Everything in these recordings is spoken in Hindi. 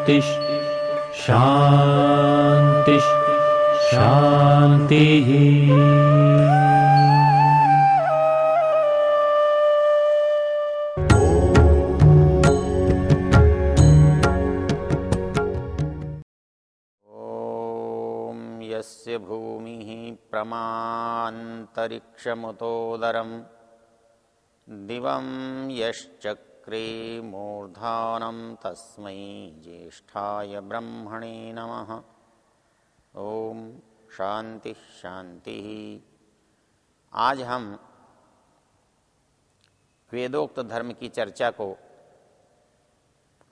शान्तिः शान्तिः शान्तिः यस्य भूमिः प्रमान्तरिक्षमुतोदरं दिवं यश्चक्रे मूर्धानं तस्मै ज्येष्ठाय ब्रह्मणे नमः। ओम शांति शांति। आज हम वेदोक्त धर्म की चर्चा को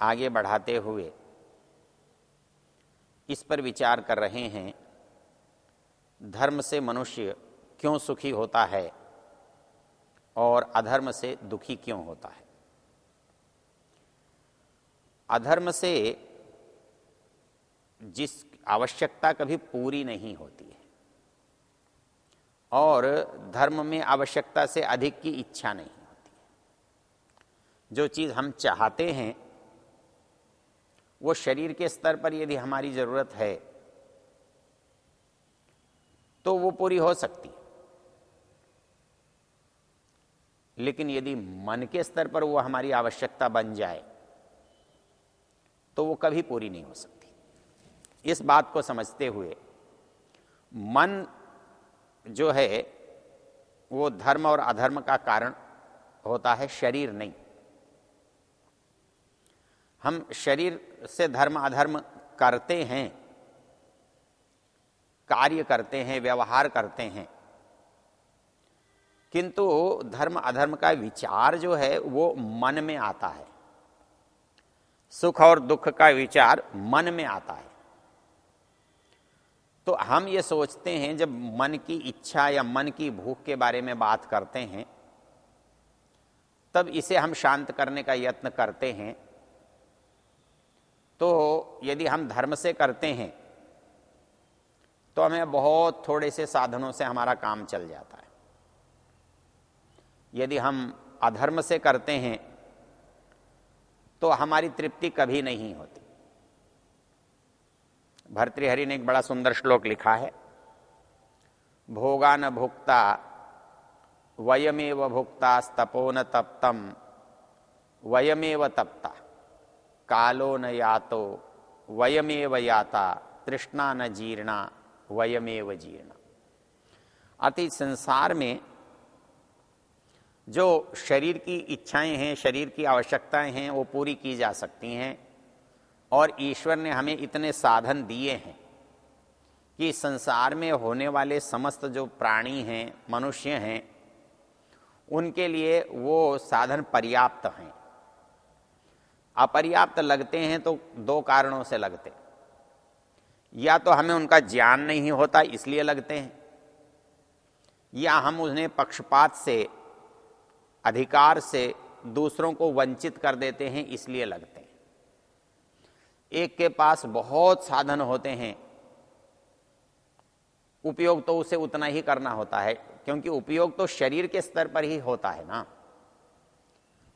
आगे बढ़ाते हुए इस पर विचार कर रहे हैं, धर्म से मनुष्य क्यों सुखी होता है और अधर्म से दुखी क्यों होता है। अधर्म से जिस आवश्यकता कभी पूरी नहीं होती है। और धर्म में आवश्यकता से अधिक की इच्छा नहीं होती है। जो चीज़ हम चाहते हैं, वो शरीर के स्तर पर यदि हमारी ज़रूरत है तो वो पूरी हो सकती है। लेकिन यदि मन के स्तर पर वो हमारी आवश्यकता बन जाए तो वो कभी पूरी नहीं हो सकती। इस बात को समझते हुए मन जो है, वो धर्म और अधर्म का कारण होता है शरीर नहीं। हम शरीर से धर्म, अधर्म करते हैं, कार्य करते हैं, व्यवहार करते हैं, किंतु धर्म, अधर्म का विचार जो है, वो मन में आता है। सुख और दुख का विचार मन में आता है। तो हम ये सोचते हैं, जब मन की इच्छा या मन की भूख के बारे में बात करते हैं, तब इसे हम शांत करने का यत्न करते हैं। तो यदि हम धर्म से करते हैं तो हमें बहुत थोड़े से साधनों से हमारा काम चल जाता है। यदि हम अधर्म से करते हैं तो हमारी तृप्ति कभी नहीं होती। भर्तृहरि ने एक बड़ा सुंदर श्लोक लिखा है। भोगा न भुक्ता, वयमेव भुक्ता, स्तपो न तप्तम, वयमेव तप्ता, कालो न यातो, वयमेव याता, तृष्णा न जीर्णा, वयमेव जीर्णा। अति संसार में जो शरीर की इच्छाएँ हैं, शरीर की आवश्यकताएँ हैं, वो पूरी की जा सकती हैं। और ईश्वर ने हमें इतने साधन दिए हैं कि संसार में होने वाले समस्त जो प्राणी हैं, मनुष्य हैं, उनके लिए वो साधन पर्याप्त हैं। अपर्याप्त लगते हैं तो दो कारणों से लगते। या तो हमें उनका ज्ञान नहीं होता, इसलिए लगते हैं, या हम उन्हें पक्षपात से अधिकार से दूसरों को वंचित कर देते हैं, इसलिए लगते हैं। एक के पास बहुत साधन होते हैं। उपयोग तो उसे उतना ही करना होता है, क्योंकि उपयोग तो शरीर के स्तर पर ही होता है ना।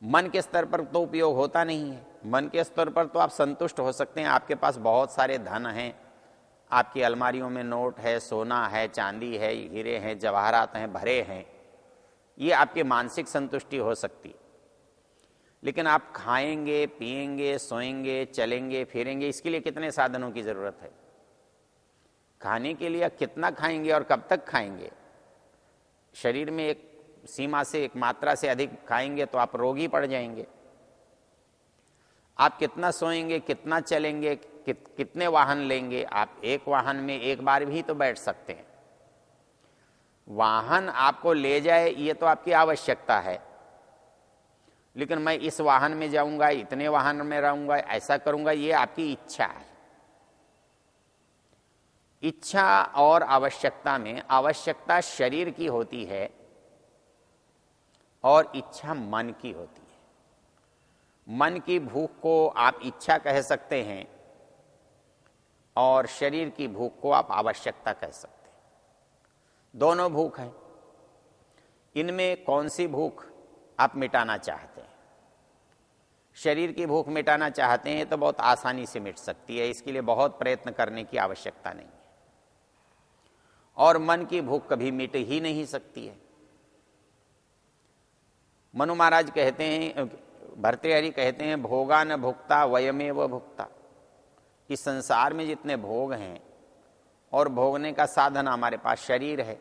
मन के स्तर पर तो उपयोग होता नहीं है। मन के स्तर पर तो आप संतुष्ट हो सकते हैं। आपके पास बहुत सारे धन हैं। आपकी अलमारियों में नोट है, सोना है, चांदी है, हीरे हैं, जवाहरात हैं, भरे हैं। ये आपकी मानसिक संतुष्टि हो सकती। लेकिन आप खाएँगे पिएँगे सोएँगे चलेंगे फिरेंगे इसके लिए कितने साधनों की ज़रूरत है? खाने के लिए कितना खाएँगे और कब तक खाएँगे? शरीर में एक सीमा से एक मात्रा से अधिक खाएँगे तो आप रोगी पड़ जाएँगे। आप कितना सोएँगे कितना चलेंगे कित, कितने वाहन लेंगे आप एक वाहन में एक बार भी तो बैठ सकते हैं। वाहन आपको ले जाए, ये तो आपकी आवश्यकता है। लेकिन मैं इस वाहन में जाऊँगा, इतने वाहन में रहूँगा, ऐसा करूँगा, ये आपकी इच्छा है। इच्छा और आवश्यकता में, आवश्यकता शरीर की होती है और इच्छा मन की होती है। मन की भूख को आप इच्छा कह सकते हैं और शरीर की भूख को आप आवश्यकता कह सकते हैं। दोनों भूख हैं। इनमें कौन सी भूख आप मिटाना चाहते हैं? शरीर की भूख मिटाना चाहते हैं तो बहुत आसानी से मिट सकती है। इसके लिए बहुत प्रयत्न करने की आवश्यकता नहीं है। और मन की भूख कभी मिट ही नहीं सकती है। मनु महाराज कहते हैं भरतृहरि कहते हैं, भोगा न भुगता वयमे व भुगता इस संसार में जितने भोग हैं और भोगने का साधन हमारे पास शरीर है।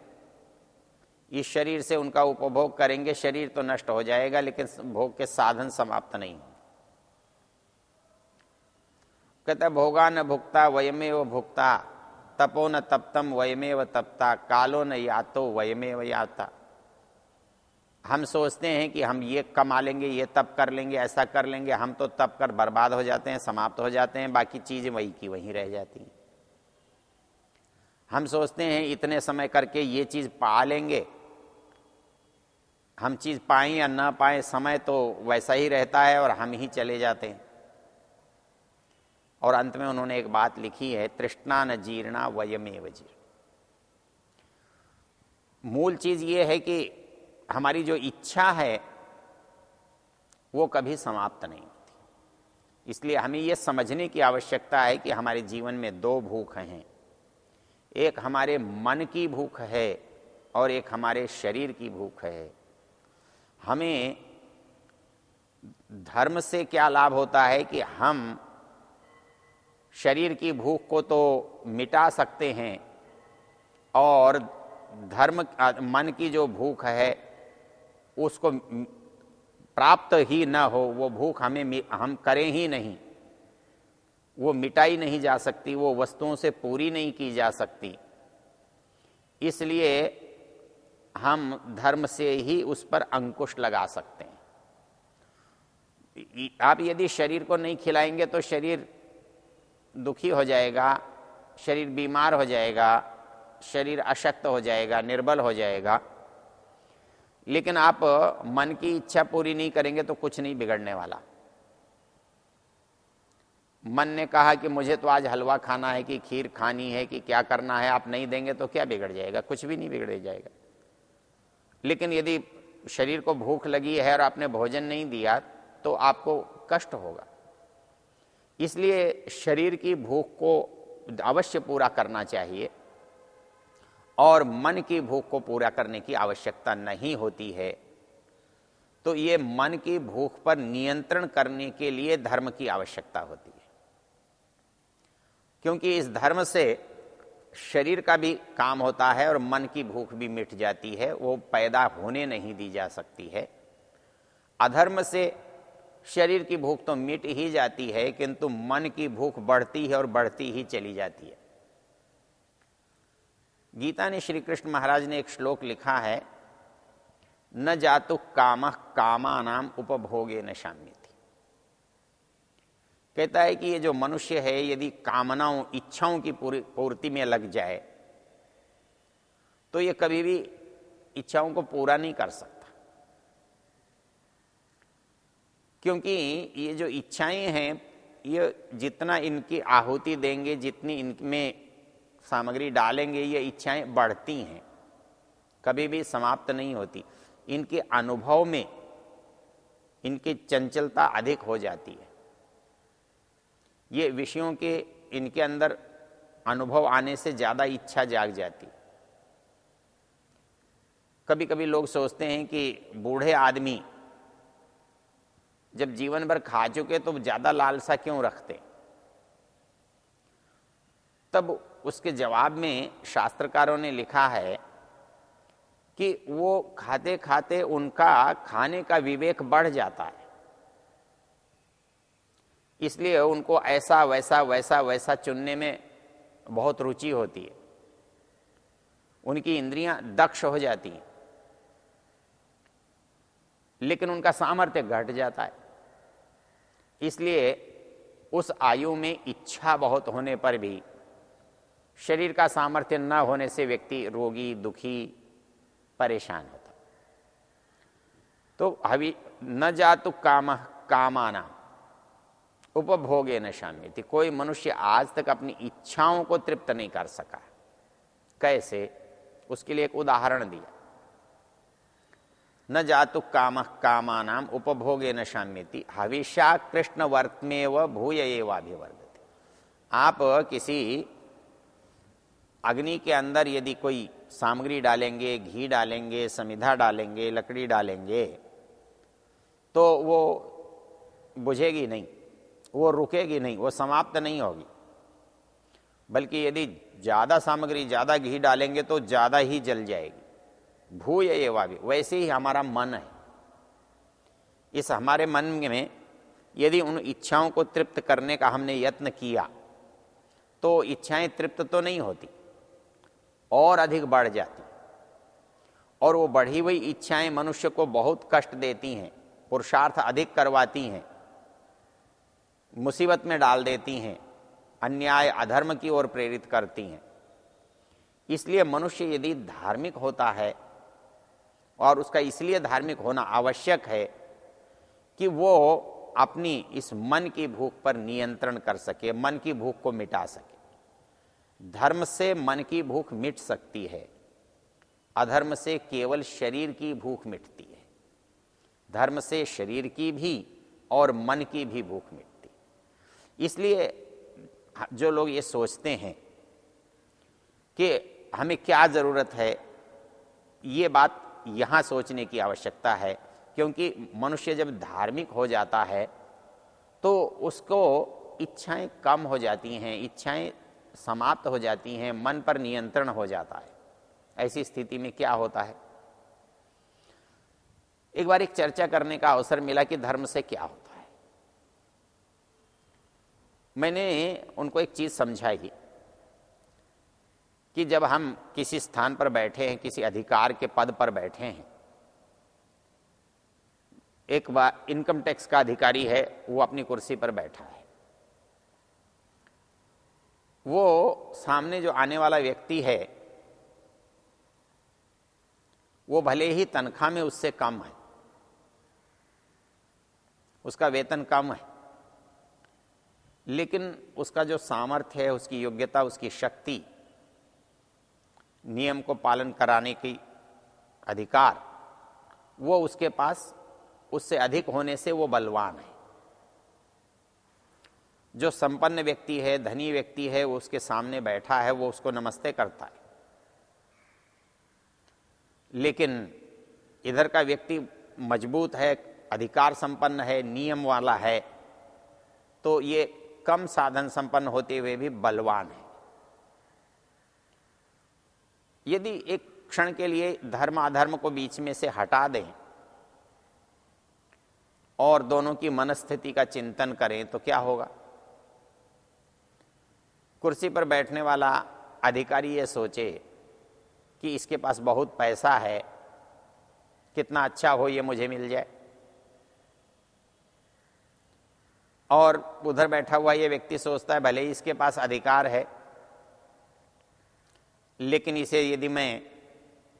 इस शरीर से उनका उपभोग करेंगे, शरीर तो नष्ट हो जाएगा, लेकिन भोग के साधन समाप्त नहीं कहते भोगा न भुगता वयमे व भुगता तपो न तप्तम, वयमेव तपता, कालो न यातो, वयमेव याता। हम सोचते हैं कि हम ये कमा लेंगे ये तप कर लेंगे, ऐसा कर लेंगे, हम तो तप कर बर्बाद हो जाते हैं, समाप्त हो जाते हैं, बाकी चीज़ें वही की वहीं रह जाती हैं। हम सोचते हैं इतने समय करके ये चीज़ पा लेंगे। हम चीज़ पाए या ना पाए, समय तो वैसा ही रहता है और हम ही चले जाते हैं। और अंत में उन्होंने एक बात लिखी है, तृष्णा न जीर्णा वयमेव जीर्ण। मूल चीज़ ये है कि हमारी जो इच्छा है, वो कभी समाप्त नहीं होती। इसलिए हमें यह समझने की आवश्यकता है कि हमारे जीवन में दो भूख हैं। एक हमारे मन की भूख है और एक हमारे शरीर की भूख है। हमें धर्म से क्या लाभ होता है कि हम शरीर की भूख को तो मिटा सकते हैं और धर्म, मन की जो भूख है, उसको प्राप्त ही न हो, वो भूख हमें हम करें ही नहीं। वो मिटाई नहीं जा सकती, वो वस्तुओं से पूरी नहीं की जा सकती। इसलिए हम धर्म से ही उस पर अंकुश लगा सकते हैं। आप यदि शरीर को नहीं खिलाएँगे तो शरीर दुखी हो जाएगा, शरीर बीमार हो जाएगा, शरीर अशक्त हो जाएगा, निर्बल हो जाएगा। लेकिन आप मन की इच्छा पूरी नहीं करेंगे तो कुछ नहीं बिगड़ने वाला। मन ने कहा कि मुझे तो आज हलवा खाना है कि खीर खानी है कि क्या करना है, आप नहीं देंगे तो क्या बिगड़ जाएगा? कुछ भी नहीं बिगड़ जाएगा। लेकिन यदि शरीर को भूख लगी है और आपने भोजन नहीं दिया तो आपको कष्ट होगा। इसलिए शरीर की भूख को अवश्य पूरा करना चाहिए और मन की भूख को पूरा करने की आवश्यकता नहीं होती है। तो ये मन की भूख पर नियंत्रण करने के लिए धर्म की आवश्यकता होती है। क्योंकि इस धर्म से शरीर का भी काम होता है और मन की भूख भी मिट जाती है, वो पैदा होने नहीं दी जा सकती है। अधर्म से शरीर की भूख तो मिट ही जाती है, किंतु मन की भूख बढ़ती है और बढ़ती ही चली जाती है। गीता ने श्री कृष्ण महाराज ने एक श्लोक लिखा है, न जातु काम कामा नाम उपभोगे न शाम्य कहता है कि ये जो मनुष्य है, यदि कामनाओं, इच्छाओं की पूर्ति में लग जाए तो ये कभी भी इच्छाओं को पूरा नहीं कर सकता। क्योंकि ये जो इच्छाएँ हैं, ये जितना इनकी आहुति देंगे, जितनी इनमें सामग्री डालेंगे, ये इच्छाएँ बढ़ती हैं। कभी भी समाप्त नहीं होती। इनके अनुभव में इनकी चंचलता अधिक हो जाती है। ये विषयों के, इनके अंदर अनुभव आने से ज़्यादा इच्छा जाग जाती। कभी कभी लोग सोचते हैं कि बूढ़े आदमी जब जीवन भर खा चुके तो ज़्यादा लालसा क्यों रखते? तब उसके जवाब में शास्त्रकारों ने लिखा है कि वो खाते खाते उनका खाने का विवेक बढ़ जाता है। इसलिए उनको ऐसा, वैसा वैसा वैसा चुनने में बहुत रुचि होती है। उनकी इंद्रियाँ दक्ष हो जाती हैं। लेकिन उनका सामर्थ्य घट जाता है। इसलिए उस आयु में इच्छा बहुत होने पर भी शरीर का सामर्थ्य न होने से व्यक्ति रोगी, दुखी, परेशान होता तो अभी न जातु काम कामाना उपभोगे न शामिल। कोई मनुष्य आज तक अपनी इच्छाओं को तृप्त नहीं कर सका। कैसे? उसके लिए एक उदाहरण दिया। न जातु काम कामानाम उपभोगे न शाम्यति। हविषा कृष्ण वर्तमे व भूय एवाभिवर्धते। आप किसी अग्नि के अंदर यदि कोई सामग्री डालेंगे, घी डालेंगे, समिधा डालेंगे, लकड़ी डालेंगे तो वो बुझेगी नहीं। वो रुकेगी नहीं, वो समाप्त नहीं होगी। बल्कि यदि ज़्यादा सामग्री, ज़्यादा घी डालेंगे तो ज़्यादा ही जल जाएगी। भूय एवा भी वैसे ही हमारा मन है। इस हमारे मन में यदि उन इच्छाओं को तृप्त करने का हमने यत्न किया तो इच्छाएँ तृप्त तो नहीं होती, और अधिक बढ़ जाती। और वो बढ़ी हुई इच्छाएँ मनुष्य को बहुत कष्ट देती हैं, पुरुषार्थ अधिक करवाती हैं मुसीबत में डाल देती हैं, अन्याय, अधर्म की ओर प्रेरित करती हैं। इसलिए मनुष्य यदि धार्मिक होता है और उसका इसलिए धार्मिक होना आवश्यक है कि वो अपनी इस मन की भूख पर नियंत्रण कर सके, मन की भूख को मिटा सके। धर्म से मन की भूख मिट सकती है, अधर्म से केवल शरीर की भूख मिटती है, धर्म से शरीर की भी और मन की भी भूख मिटती इसलिए जो लोग ये सोचते हैं कि हमें क्या ज़रूरत है, ये बात यहाँ सोचने की आवश्यकता है, क्योंकि मनुष्य जब धार्मिक हो जाता है तो उसको इच्छाएँ कम हो जाती हैं, इच्छाएँ समाप्त हो जाती हैं, मन पर नियंत्रण हो जाता है। ऐसी स्थिति में क्या होता है? एक बार एक चर्चा करने का अवसर मिला कि धर्म से क्या होता है। मैंने उनको एक चीज़ समझाई कि जब हम किसी स्थान पर बैठे हैं, किसी अधिकार के पद पर बैठे हैं, एक बार इनकम टैक्स का अधिकारी है, वो अपनी कुर्सी पर बैठा है। वो सामने जो आने वाला व्यक्ति है, वो भले ही तनख्वाह में उससे कम है, उसका वेतन कम है लेकिन उसका जो सामर्थ्य है, उसकी योग्यता, उसकी शक्ति, नियम को पालन कराने की अधिकार, वो उसके पास, उससे अधिक होने से वो बलवान है। जो संपन्न व्यक्ति है, धनी व्यक्ति है, वो उसके सामने बैठा है, वो उसको नमस्ते करता है। लेकिन इधर का व्यक्ति मज़बूत है, अधिकार संपन्न है, नियम वाला है तो ये कम साधन संपन्न होते हुए भी बलवान है। यदि एक क्षण के लिए धर्म अधर्म को बीच में से हटा दें और दोनों की मनस्थिति का चिंतन करें तो क्या होगा? कुर्सी पर बैठने वाला अधिकारी ये सोचे कि इसके पास बहुत पैसा है, कितना अच्छा हो ये मुझे मिल जाए। और उधर बैठा हुआ ये व्यक्ति सोचता है, भले ही इसके पास अधिकार है, लेकिन इसे यदि मैं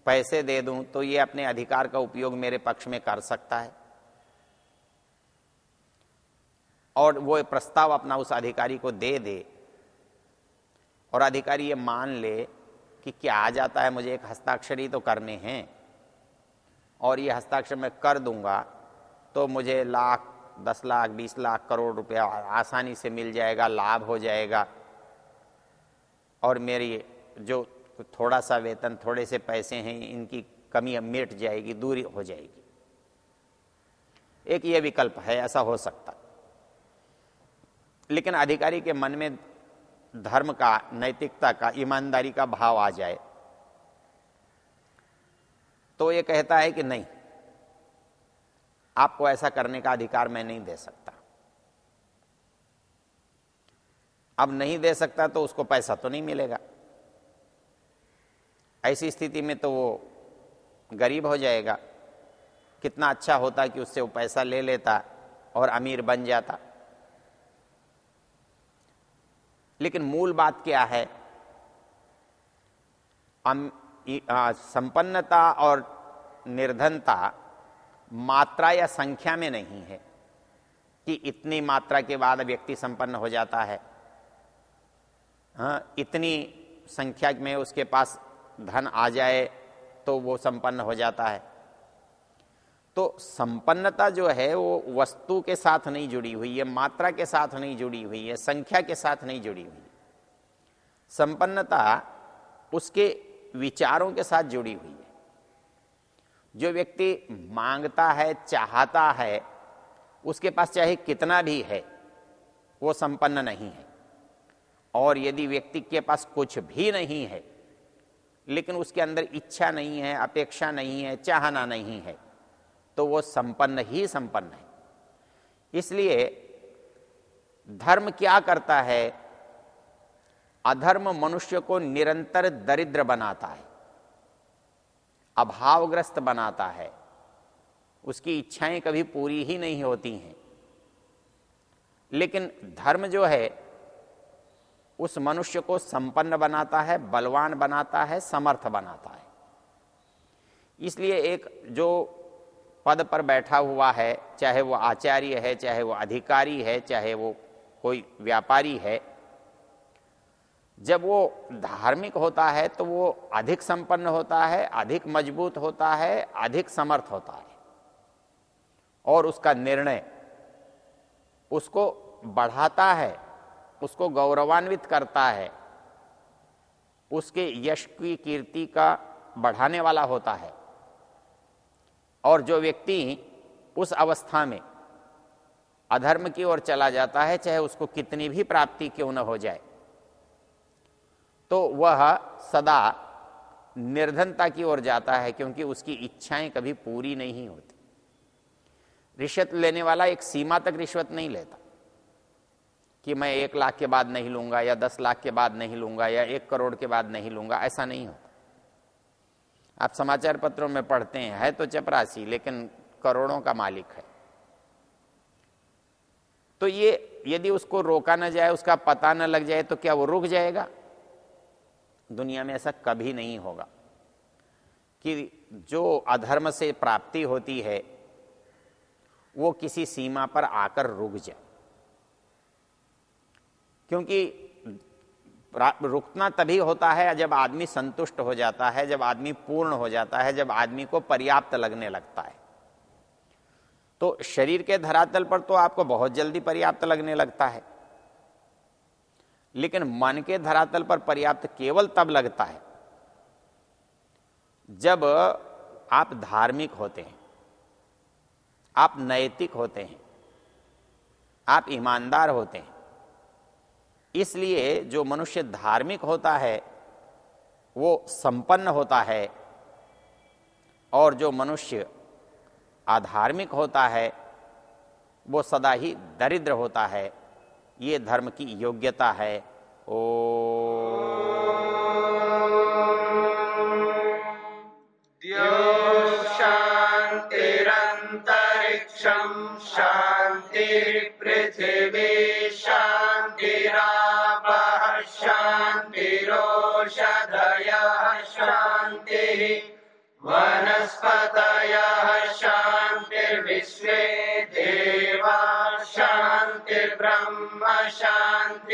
पैसे दे दूँ तो ये अपने अधिकार का उपयोग मेरे पक्ष में कर सकता है। और वो प्रस्ताव अपना उस अधिकारी को दे दे, और अधिकारी ये मान ले कि क्या आ जाता है, मुझे एक हस्ताक्षरी तो करने हैं, और ये हस्ताक्षर मैं कर दूँगा तो मुझे लाख दस लाख, बीस लाख करोड़ रुपया आसानी से मिल जाएगा, लाभ हो जाएगा। और मेरी जो थोड़ा सा वेतन, थोड़े से पैसे हैं, इनकी कमी मिट जाएगी, दूरी हो जाएगी। एक ये विकल्प है, ऐसा हो सकता। लेकिन अधिकारी के मन में धर्म का, नैतिकता का, ईमानदारी का भाव आ जाए तो ये कहता है कि नहीं। आपको ऐसा करने का अधिकार मैं नहीं दे सकता। अब नहीं दे सकता तो उसको पैसा तो नहीं मिलेगा। ऐसी स्थिति में तो वो गरीब हो जाएगा। कितना अच्छा होता कि उससे वो पैसा ले लेता और अमीर बन जाता। लेकिन मूल बात क्या है? संपन्नता और निर्धनता मात्रा या संख्या में नहीं है कि इतनी मात्रा के बाद व्यक्ति संपन्न हो जाता है। हाँ, इतनी संख्या में उसके पास धन आ जाए तो वो संपन्न हो जाता है। तो संपन्नता जो है वो वस्तु के साथ नहीं जुड़ी हुई है मात्रा के साथ नहीं जुड़ी हुई है संख्या के साथ नहीं जुड़ी हुई संपन्नता उसके विचारों के साथ जुड़ी हुई है। जो व्यक्ति माँगता है, चाहता है, उसके पास चाहे कितना भी है, वो संपन्न नहीं है। और यदि व्यक्ति के पास कुछ भी नहीं है, लेकिन उसके अंदर इच्छा नहीं है, अपेक्षा नहीं है, चाहना नहीं है तो वो संपन्न ही संपन्न है। इसलिए धर्म क्या करता है? अधर्म मनुष्य को निरंतर दरिद्र बनाता है। अभावग्रस्त बनाता है। उसकी इच्छाएँ कभी पूरी ही नहीं होती हैं। लेकिन धर्म जो है, उस मनुष्य को संपन्न बनाता है, बलवान बनाता है, समर्थ बनाता है। इसलिए एक जो पद पर बैठा हुआ है, चाहे वो आचार्य है, चाहे वो अधिकारी है, चाहे वो कोई व्यापारी है जब वो धार्मिक होता है तो वो अधिक संपन्न होता है, अधिक मज़बूत होता है, अधिक समर्थ होता है। और उसका निर्णय उसको बढ़ाता है, उसको गौरवान्वित करता है, उसके यश की कीर्ति का बढ़ाने वाला होता है। और जो व्यक्ति उस अवस्था में अधर्म की ओर चला जाता है, चाहे उसको कितनी भी प्राप्ति क्यों न हो जाए तो वह सदा निर्धनता की ओर जाता है क्योंकि उसकी इच्छाएँ कभी पूरी नहीं होती। रिश्वत लेने वाला एक सीमा तक रिश्वत नहीं लेता कि मैं एक लाख के बाद नहीं लूँगा या दस लाख के बाद नहीं लूँगा या एक करोड़ के बाद नहीं लूँगा, ऐसा नहीं होता। आप समाचार पत्रों में पढ़ते हैं, है तो चपरासी लेकिन करोड़ों का मालिक है। तो ये, यदि उसको रोका ना जाए, उसका पता न लग जाए तो क्या वो रुक जाएगा? दुनिया में ऐसा कभी नहीं होगा कि जो अधर्म से प्राप्ति होती है, वो किसी सीमा पर आकर रुक जाए। क्योंकि रुकना तभी होता है जब आदमी संतुष्ट हो जाता है, जब आदमी पूर्ण हो जाता है, जब आदमी को पर्याप्त लगने लगता है। तो शरीर के धरातल पर तो आपको बहुत जल्दी पर्याप्त लगने लगता है। लेकिन मन के धरातल पर पर्याप्त केवल तब लगता है जब आप धार्मिक होते हैं, आप नैतिक होते हैं, आप ईमानदार होते हैं। इसलिए जो मनुष्य धार्मिक होता है, वो संपन्न होता है और जो मनुष्य आधार्मिक होता है, वो सदा ही दरिद्र होता है। ये धर्म की योग्यता है। ओ